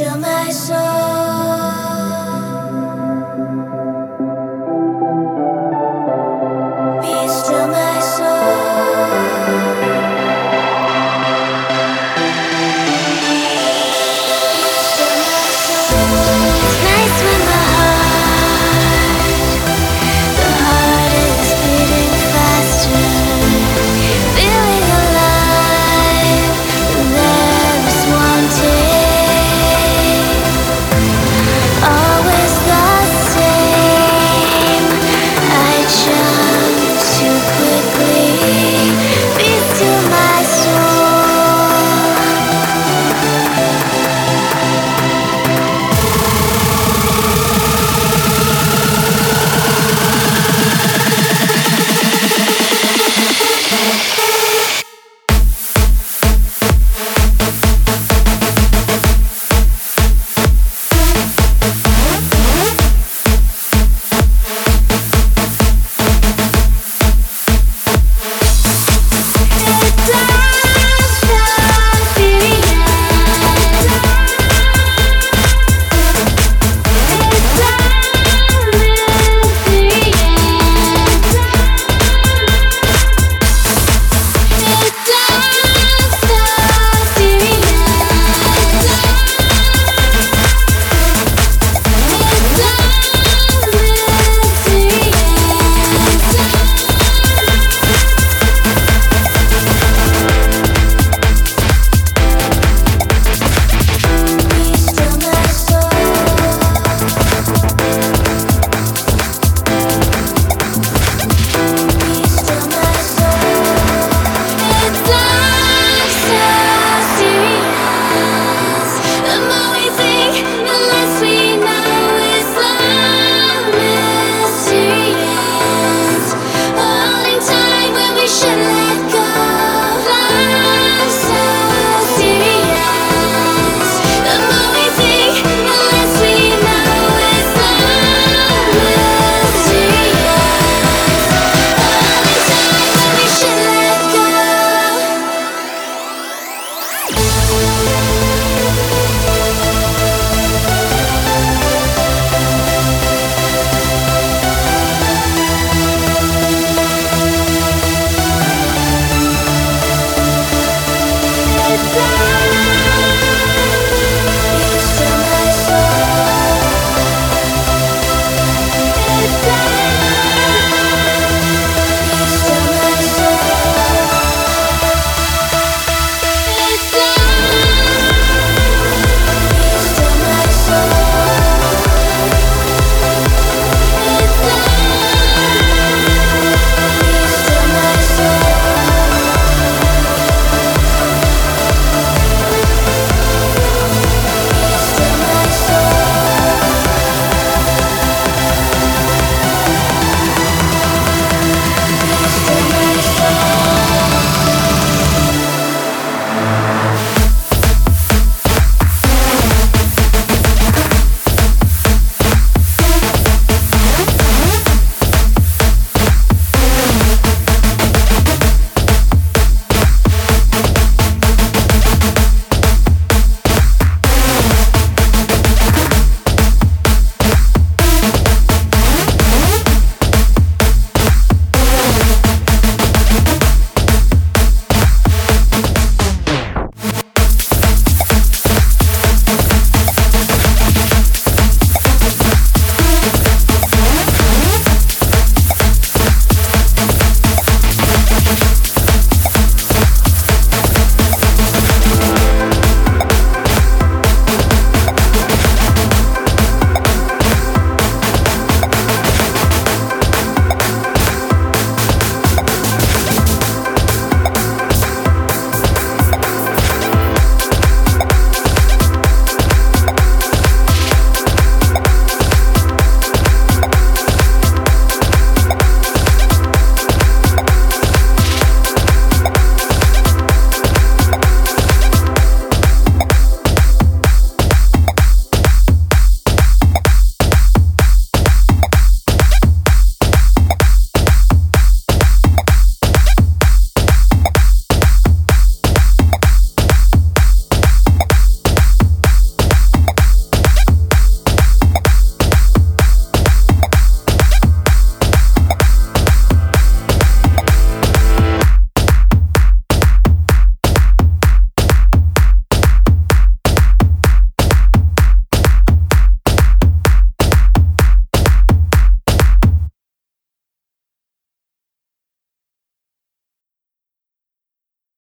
till my soul